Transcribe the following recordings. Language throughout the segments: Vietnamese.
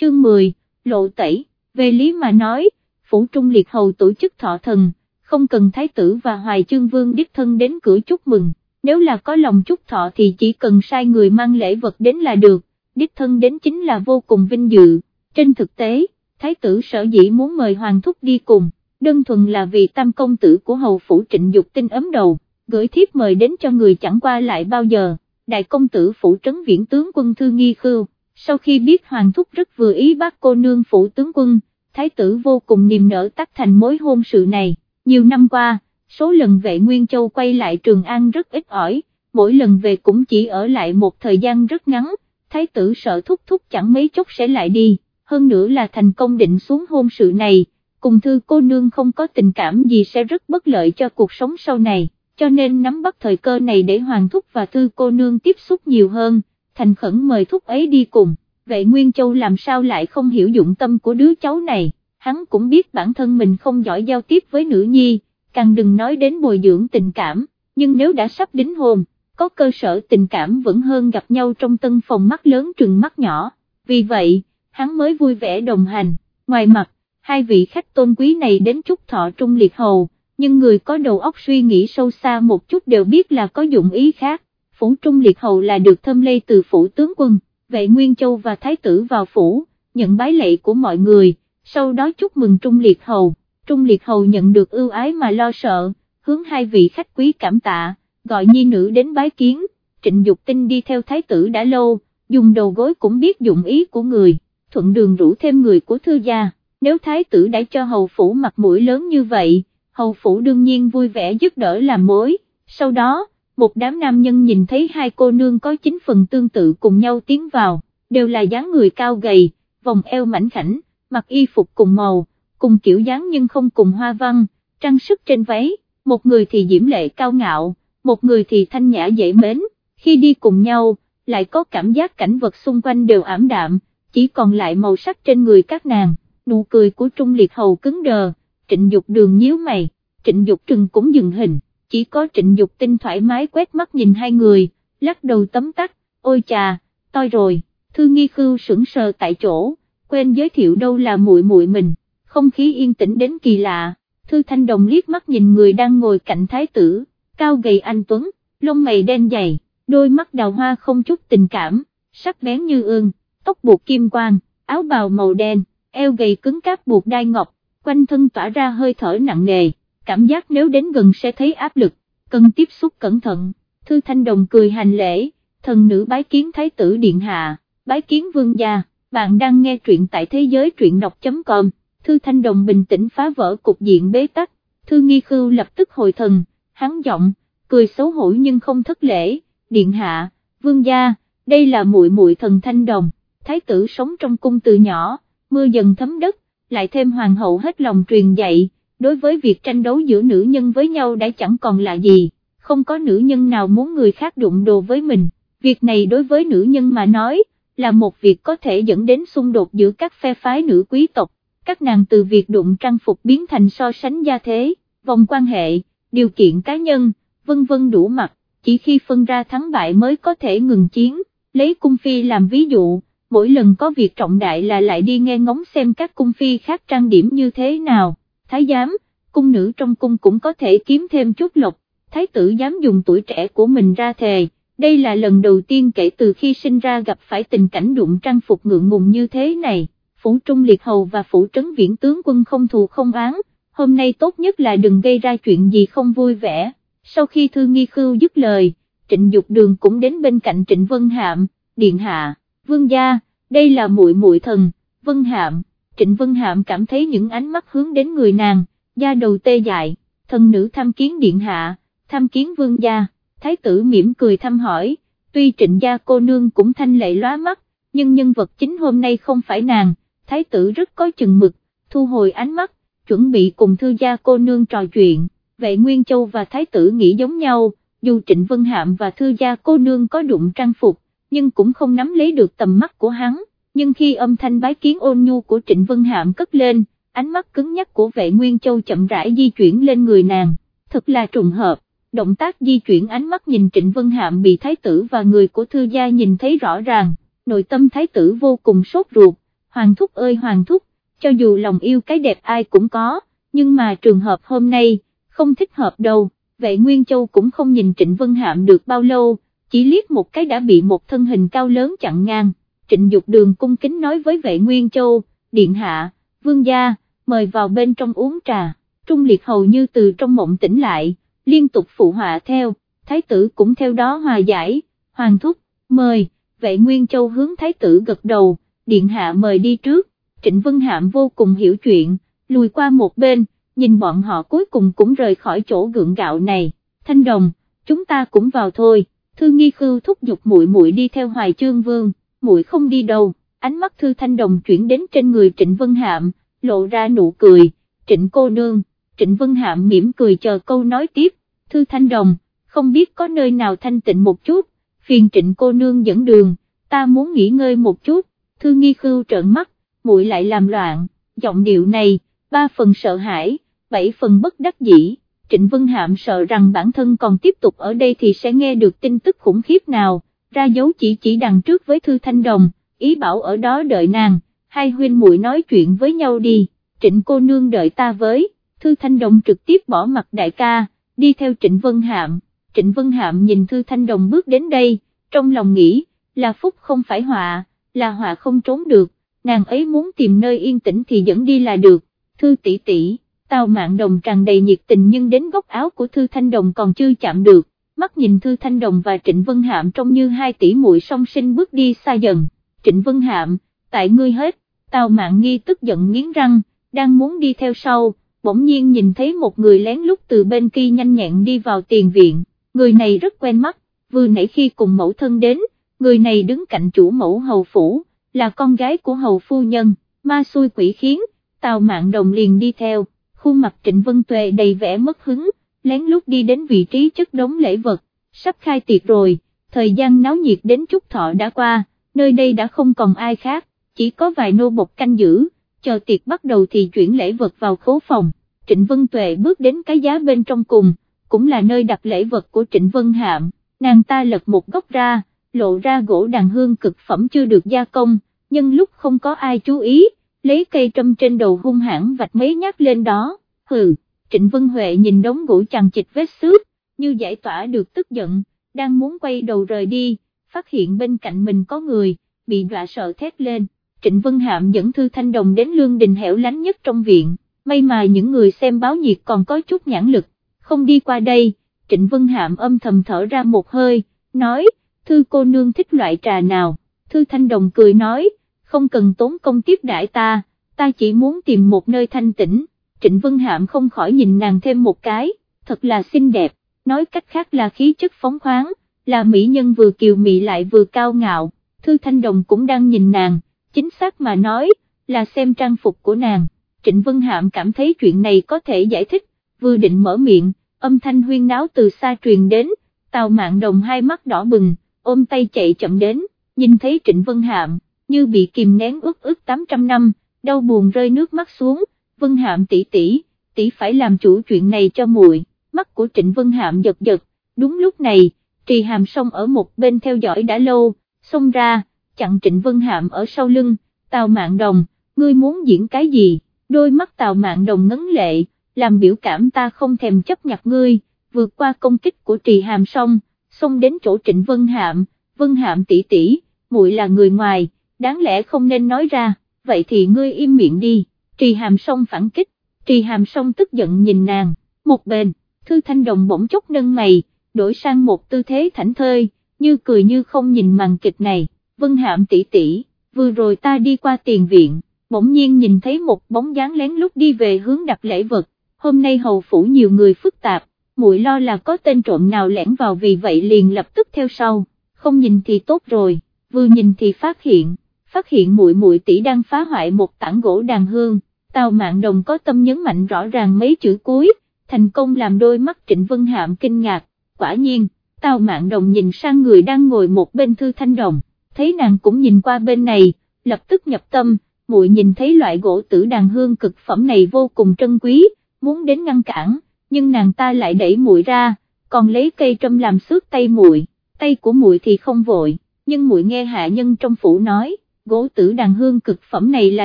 chương 10, lộ tẩy, về lý mà nói, phủ trung liệt hầu tổ chức thọ thần, không cần thái tử và hoài chương vương đích thân đến cửa chúc mừng, nếu là có lòng chúc thọ thì chỉ cần sai người mang lễ vật đến là được, đích thân đến chính là vô cùng vinh dự, trên thực tế, thái tử sở dĩ muốn mời hoàng thúc đi cùng, đơn thuần là vì tam công tử của hầu phủ trịnh dục tinh ấm đầu, gửi thiếp mời đến cho người chẳng qua lại bao giờ, đại công tử phủ trấn viễn tướng quân thư nghi khưu, sau khi biết hoàng thúc rất vừa ý bác cô nương phủ tướng quân, thái tử vô cùng niềm nở tắt thành mối hôn sự này, nhiều năm qua, số lần vệ Nguyên Châu quay lại Trường An rất ít ỏi, mỗi lần về cũng chỉ ở lại một thời gian rất ngắn, thái tử sợ thúc thúc chẳng mấy chốc sẽ lại đi, hơn nữa là thành công định xuống hôn sự này, cùng thư cô nương không có tình cảm gì sẽ rất bất lợi cho cuộc sống sau này, cho nên nắm bắt thời cơ này để hoàng thúc và thư cô nương tiếp xúc nhiều hơn, thành khẩn mời thúc ấy đi cùng, Vậy Nguyên Châu làm sao lại không hiểu dụng tâm của đứa cháu này, hắn cũng biết bản thân mình không giỏi giao tiếp với nữ nhi, càng đừng nói đến bồi dưỡng tình cảm, nhưng nếu đã sắp đính hôn, có cơ sở tình cảm vẫn hơn gặp nhau trong tân phòng mắt lớn trừng mắt nhỏ, vì vậy, hắn mới vui vẻ đồng hành, ngoài mặt, hai vị khách tôn quý này đến chúc thọ trung liệt hầu, nhưng người có đầu óc suy nghĩ sâu xa một chút đều biết là có dụng ý khác, phủ trung liệt hầu là được thâm lây từ phủ tướng quân, vệ Nguyên Châu và Thái tử vào phủ, nhận bái lệ của mọi người, sau đó chúc mừng trung liệt hầu, trung liệt hầu nhận được ưu ái mà lo sợ, hướng hai vị khách quý cảm tạ, gọi nhi nữ đến bái kiến, trịnh Dục tinh đi theo Thái tử đã lâu, dùng đầu gối cũng biết dụng ý của người, thuận đường rủ thêm người của thư gia, nếu Thái tử đã cho hầu phủ mặt mũi lớn như vậy, hầu phủ đương nhiên vui vẻ giúp đỡ làm mối, sau đó, một đám nam nhân nhìn thấy hai cô nương có chính phần tương tự cùng nhau tiến vào, đều là dáng người cao gầy, vòng eo mảnh khảnh, mặc y phục cùng màu, cùng kiểu dáng nhưng không cùng hoa văn, trang sức trên váy, một người thì diễm lệ cao ngạo, một người thì thanh nhã dễ mến, khi đi cùng nhau, lại có cảm giác cảnh vật xung quanh đều ảm đạm, chỉ còn lại màu sắc trên người các nàng, nụ cười của Trung Liệt Hầu cứng đờ, trịnh dục đường nhíu mày, trịnh dục trừng cũng dừng hình chỉ có trịnh Dục tinh thoải mái quét mắt nhìn hai người, lắc đầu tấm tắc, ôi chà, toi rồi, thư nghi khưu sững sờ tại chỗ, quên giới thiệu đâu là muội muội mình, không khí yên tĩnh đến kỳ lạ, thư thanh đồng liếc mắt nhìn người đang ngồi cạnh thái tử, cao gầy anh Tuấn, lông mày đen dày, đôi mắt đào hoa không chút tình cảm, sắc bén như ương, tóc buộc kim quang, áo bào màu đen, eo gầy cứng cáp buộc đai ngọc, quanh thân tỏa ra hơi thở nặng nề cảm giác nếu đến gần sẽ thấy áp lực, cần tiếp xúc cẩn thận, Thư Thanh Đồng cười hành lễ, thần nữ bái kiến Thái tử Điện Hạ, bái kiến vương gia, bạn đang nghe truyện tại thế giới truyện đọc.com, Thư Thanh Đồng bình tĩnh phá vỡ cục diện bế tắc, Thư Nghi Khưu lập tức hồi thần, hắn giọng, cười xấu hổ nhưng không thất lễ, Điện Hạ, vương gia, đây là muội muội thần Thanh Đồng, Thái tử sống trong cung từ nhỏ, mưa dần thấm đất, lại thêm hoàng hậu hết lòng truyền dạy đối với việc tranh đấu giữa nữ nhân với nhau đã chẳng còn là gì, không có nữ nhân nào muốn người khác đụng đồ với mình, việc này đối với nữ nhân mà nói, là một việc có thể dẫn đến xung đột giữa các phe phái nữ quý tộc, các nàng từ việc đụng trang phục biến thành so sánh gia thế, vòng quan hệ, điều kiện cá nhân, vân vân đủ mặt, chỉ khi phân ra thắng bại mới có thể ngừng chiến, lấy cung phi làm ví dụ, mỗi lần có việc trọng đại là lại đi nghe ngóng xem các cung phi khác trang điểm như thế nào thái giám, cung nữ trong cung cũng có thể kiếm thêm chút lộc, thái tử dám dùng tuổi trẻ của mình ra thề, đây là lần đầu tiên kể từ khi sinh ra gặp phải tình cảnh đụng trang phục ngượng ngùng như thế này, phủ trung liệt hầu và phủ trấn viễn tướng quân không thù không án, hôm nay tốt nhất là đừng gây ra chuyện gì không vui vẻ, sau khi thư nghi khưu dứt lời, trịnh dục đường cũng đến bên cạnh trịnh Vân Hạm, điện hạ, vương gia, đây là muội muội thần, Vân Hạm. Trịnh Vân Hạm cảm thấy những ánh mắt hướng đến người nàng, da đầu tê dại, thần nữ tham kiến điện hạ, tham kiến vương gia, thái tử mỉm cười thăm hỏi, tuy trịnh gia cô nương cũng thanh lệ lóa mắt, nhưng nhân vật chính hôm nay không phải nàng, thái tử rất có chừng mực, thu hồi ánh mắt, chuẩn bị cùng thư gia cô nương trò chuyện, vệ Nguyên Châu và thái tử nghĩ giống nhau, dù trịnh Vân Hạm và thư gia cô nương có đụng trang phục, nhưng cũng không nắm lấy được tầm mắt của hắn nhưng khi âm thanh bái kiến ôn nhu của Trịnh Vân Hạm cất lên, ánh mắt cứng nhắc của vệ Nguyên Châu chậm rãi di chuyển lên người nàng, thật là trùng hợp, động tác di chuyển ánh mắt nhìn Trịnh Vân Hạm bị thái tử và người của thư gia nhìn thấy rõ ràng, nội tâm thái tử vô cùng sốt ruột, hoàng thúc ơi hoàng thúc, cho dù lòng yêu cái đẹp ai cũng có, nhưng mà trường hợp hôm nay, không thích hợp đâu, vệ Nguyên Châu cũng không nhìn Trịnh Vân Hạm được bao lâu, chỉ liếc một cái đã bị một thân hình cao lớn chặn ngang, Trịnh Dục Đường cung kính nói với vệ Nguyên Châu, điện hạ, vương gia, mời vào bên trong uống trà, Trung Liệt hầu như từ trong mộng tỉnh lại, liên tục phụ họa theo, thái tử cũng theo đó hòa giải, hoàng thúc, mời, vệ Nguyên Châu hướng thái tử gật đầu, điện hạ mời đi trước, Trịnh Vân Hạm vô cùng hiểu chuyện, lùi qua một bên, nhìn bọn họ cuối cùng cũng rời khỏi chỗ gượng gạo này, thanh đồng, chúng ta cũng vào thôi, thư nghi khư thúc giục muội muội đi theo hoài chương vương, muội không đi đâu, ánh mắt thư thanh đồng chuyển đến trên người Trịnh Vân Hạm, lộ ra nụ cười, Trịnh cô nương, Trịnh Vân Hạm mỉm cười chờ câu nói tiếp, thư thanh đồng, không biết có nơi nào thanh tịnh một chút, phiền Trịnh cô nương dẫn đường, ta muốn nghỉ ngơi một chút, thư nghi Khưu trợn mắt, muội lại làm loạn, giọng điệu này, ba phần sợ hãi, bảy phần bất đắc dĩ, Trịnh Vân Hạm sợ rằng bản thân còn tiếp tục ở đây thì sẽ nghe được tin tức khủng khiếp nào, ra dấu chỉ chỉ đằng trước với Thư Thanh Đồng, ý bảo ở đó đợi nàng, hai huynh muội nói chuyện với nhau đi, Trịnh cô nương đợi ta với, Thư Thanh Đồng trực tiếp bỏ mặt đại ca, đi theo Trịnh Vân Hạm, Trịnh Vân Hạm nhìn Thư Thanh Đồng bước đến đây, trong lòng nghĩ, là phúc không phải họa, là họa không trốn được, nàng ấy muốn tìm nơi yên tĩnh thì dẫn đi là được, Thư tỷ tỷ Tào mạng Đồng tràn đầy nhiệt tình nhưng đến góc áo của Thư Thanh Đồng còn chưa chạm được, mắt nhìn Thư Thanh Đồng và Trịnh Vân Hạm trông như hai tỷ muội song sinh bước đi xa dần, Trịnh Vân Hạm, tại ngươi hết, Tào mạng Nghi tức giận nghiến răng, đang muốn đi theo sau, bỗng nhiên nhìn thấy một người lén lút từ bên kia nhanh nhẹn đi vào tiền viện, người này rất quen mắt, vừa nãy khi cùng mẫu thân đến, người này đứng cạnh chủ mẫu hầu phủ, là con gái của hầu phu nhân, ma xui quỷ khiến, Tào mạng Đồng liền đi theo. Khuôn mặt Trịnh Vân Tuệ đầy vẻ mất hứng, lén lút đi đến vị trí chất đống lễ vật, sắp khai tiệc rồi, thời gian náo nhiệt đến chút thọ đã qua, nơi đây đã không còn ai khác, chỉ có vài nô bộc canh giữ, chờ tiệc bắt đầu thì chuyển lễ vật vào khố phòng, Trịnh Vân Tuệ bước đến cái giá bên trong cùng, cũng là nơi đặt lễ vật của Trịnh Vân Hạm, nàng ta lật một góc ra, lộ ra gỗ đàn hương cực phẩm chưa được gia công, nhưng lúc không có ai chú ý, lấy cây trâm trên đầu hung hãn vạch mấy nhát lên đó, hừ, Trịnh Vân Huệ nhìn đống gỗ chằng chịch vết xước, như giải tỏa được tức giận, đang muốn quay đầu rời đi, phát hiện bên cạnh mình có người, bị dọa sợ thét lên, Trịnh Vân Hạm dẫn Thư Thanh Đồng đến lương đình hẻo lánh nhất trong viện, may mà những người xem báo nhiệt còn có chút nhãn lực, không đi qua đây, Trịnh Vân Hạm âm thầm thở ra một hơi, nói, Thư cô nương thích loại trà nào, Thư Thanh Đồng cười nói, không cần tốn công tiếp đại ta, ta chỉ muốn tìm một nơi thanh tĩnh, Trịnh Vân Hạm không khỏi nhìn nàng thêm một cái, thật là xinh đẹp, nói cách khác là khí chất phóng khoáng, là mỹ nhân vừa kiều mị lại vừa cao ngạo, Thư Thanh Đồng cũng đang nhìn nàng, chính xác mà nói, là xem trang phục của nàng, Trịnh Vân Hạm cảm thấy chuyện này có thể giải thích, vừa định mở miệng, âm thanh huyên náo từ xa truyền đến, Tào Mạn Đồng hai mắt đỏ bừng, ôm tay chạy chậm đến, nhìn thấy Trịnh Vân Hạm, như bị kìm nén ước ước 800 năm, đau buồn rơi nước mắt xuống, Vân Hạm tỷ tỷ, tỷ phải làm chủ chuyện này cho muội. mắt của Trịnh Vân Hạm giật giật, đúng lúc này, Trì Hàm Song ở một bên theo dõi đã lâu, xông ra, chặn Trịnh Vân Hạm ở sau lưng, Tào Mạn Đồng, ngươi muốn diễn cái gì, đôi mắt Tào Mạn Đồng ngấn lệ, làm biểu cảm ta không thèm chấp nhặt ngươi, vượt qua công kích của Trì Hàm Song, xông đến chỗ Trịnh Vân Hạm, Vân Hạm tỷ tỷ, muội là người ngoài, đáng lẽ không nên nói ra, vậy thì ngươi im miệng đi, trì hàm song phản kích, trì hàm song tức giận nhìn nàng, một bên, thư thanh đồng bỗng chốc nâng mày, đổi sang một tư thế thảnh thơi, như cười như không nhìn màn kịch này, vân hạm tỷ tỷ, vừa rồi ta đi qua tiền viện, bỗng nhiên nhìn thấy một bóng dáng lén lút đi về hướng đặt lễ vật, hôm nay hầu phủ nhiều người phức tạp, muội lo là có tên trộm nào lẻn vào vì vậy liền lập tức theo sau, không nhìn thì tốt rồi, vừa nhìn thì phát hiện phát hiện muội muội tỷ đang phá hoại một tảng gỗ đàn hương, Tào Mạn Đồng có tâm nhấn mạnh rõ ràng mấy chữ cuối, thành công làm đôi mắt Trịnh Vân Hạm kinh ngạc, quả nhiên, Tào Mạn Đồng nhìn sang người đang ngồi một bên Thư Thanh Đồng, thấy nàng cũng nhìn qua bên này, lập tức nhập tâm, muội nhìn thấy loại gỗ tử đàn hương cực phẩm này vô cùng trân quý, muốn đến ngăn cản, nhưng nàng ta lại đẩy muội ra, còn lấy cây trâm làm xước tay muội, tay của muội thì không vội, nhưng muội nghe hạ nhân trong phủ nói, gỗ tử đàn hương cực phẩm này là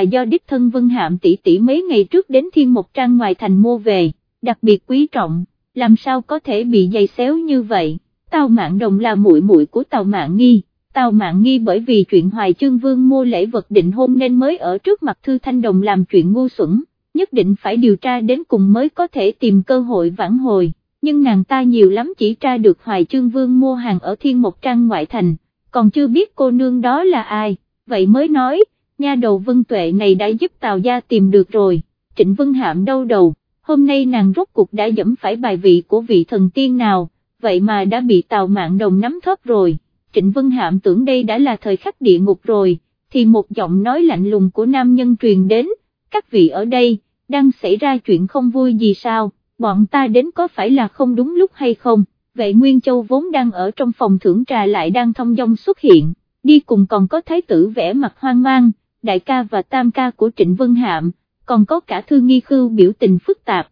do đích thân Vân Hạm tỷ tỷ mấy ngày trước đến thiên một trang ngoài thành mua về, đặc biệt quý trọng, làm sao có thể bị dày xéo như vậy, Tào Mạn Đồng là muội muội của Tào Mạn Nghi. Tào Mạn Nghi bởi vì chuyện Hoài Chương Vương mua lễ vật định hôn nên mới ở trước mặt Thư Thanh Đồng làm chuyện ngu xuẩn, nhất định phải điều tra đến cùng mới có thể tìm cơ hội vãn hồi, nhưng nàng ta nhiều lắm chỉ tra được Hoài Chương Vương mua hàng ở Thiên Một Trang ngoại thành, còn chưa biết cô nương đó là ai, vậy mới nói, nha đầu Vân Tuệ này đã giúp Tào gia tìm được rồi, Trịnh Vân Hạm đau đầu, hôm nay nàng rốt cuộc đã dẫm phải bài vị của vị thần tiên nào, vậy mà đã bị Tào mạng Đồng nắm thóp rồi. Trịnh Vân Hạm tưởng đây đã là thời khắc địa ngục rồi, thì một giọng nói lạnh lùng của nam nhân truyền đến, các vị ở đây, đang xảy ra chuyện không vui gì sao, bọn ta đến có phải là không đúng lúc hay không, vệ Nguyên Châu vốn đang ở trong phòng thưởng trà lại đang thông dong xuất hiện, đi cùng còn có thái tử vẽ mặt hoang mang, đại ca và tam ca của Trịnh Vân Hạm, còn có cả thư nghi khưu biểu tình phức tạp,